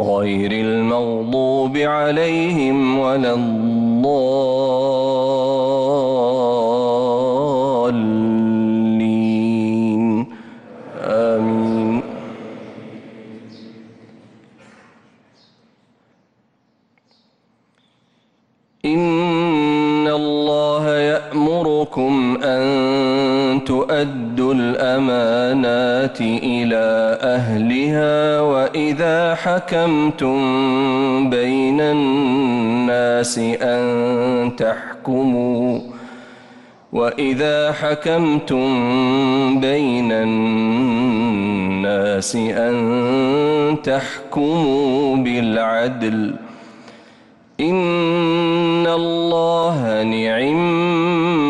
غير المغضوب عليهم ولا الضالين. آمين. إن الله يأمركم أن تؤدوا الأمانات إلى أهلها وإذا حكمتم بين الناس أن تحكموا وإذا حكمتم بين الناس أن تحكموا بالعدل إن الله نعم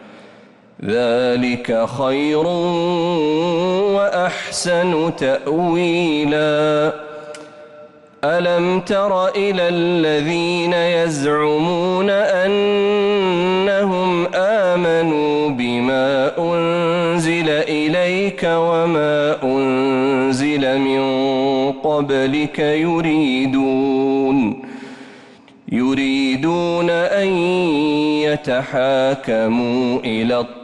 ذلك خير وأحسن تأويلا. ألم تر إلى الذين يزعمون أنهم آمنوا بما أنزل إليك وما أنزل من قبلك يريدون يريدون أن يتحاكموا إلى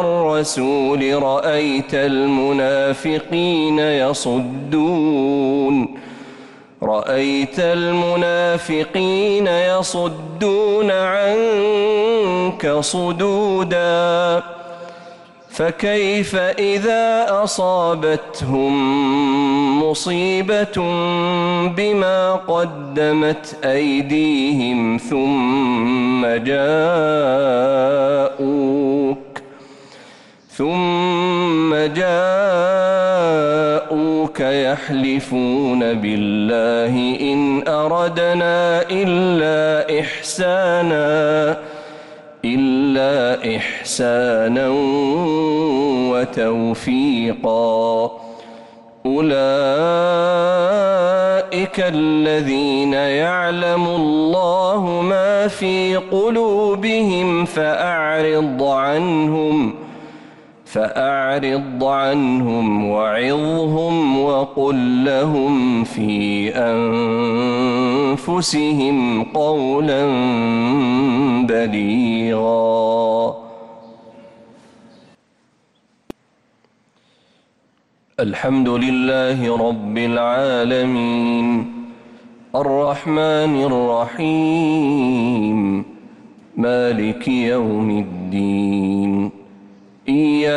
الرسول رأيت المنافقين يصدون. رأيت المنافقين يصدون عنك صدودا. فكيف إذا أصابتهم مصيبة بما قدمت أيديهم ثم جاءوك ثم جاءوك يحلفون بالله إن أردنا إلا إحسانا إلا إحسانا وتوفيقا. أولئك الذين يعلم الله ما في قلوبهم فأعرض عنهم فأعرض عنهم وعظهم وقل لهم في أنفسهم قولا بليغا. الحمد لله رب العالمين. الرحمن الرحيم. مالك يوم الدين.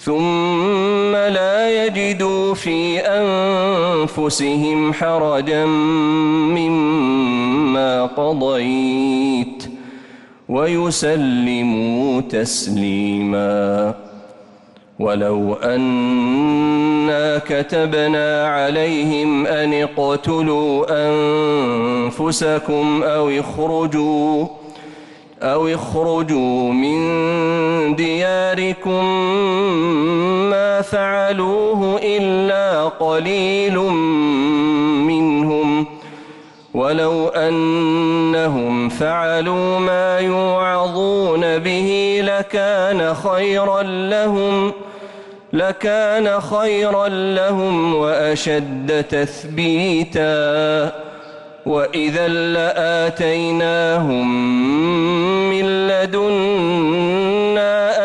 ثم لا يجدوا في أنفسهم حرجا مما قضيت ويسلموا تسليما ولو أنا كتبنا عليهم أن اقتلوا أنفسكم أو اخرجوا أو اخرجوا من دياركم ما فعلوه إلا قليل منهم ولو أنهم فعلوا ما يوعظون به لكان خيرا لهم لكان خيرا لهم وأشد تثبيتا. وإذا لآتيناهم من لدنا